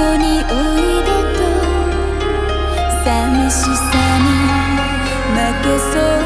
こにおいでと。寂しさに負けそう。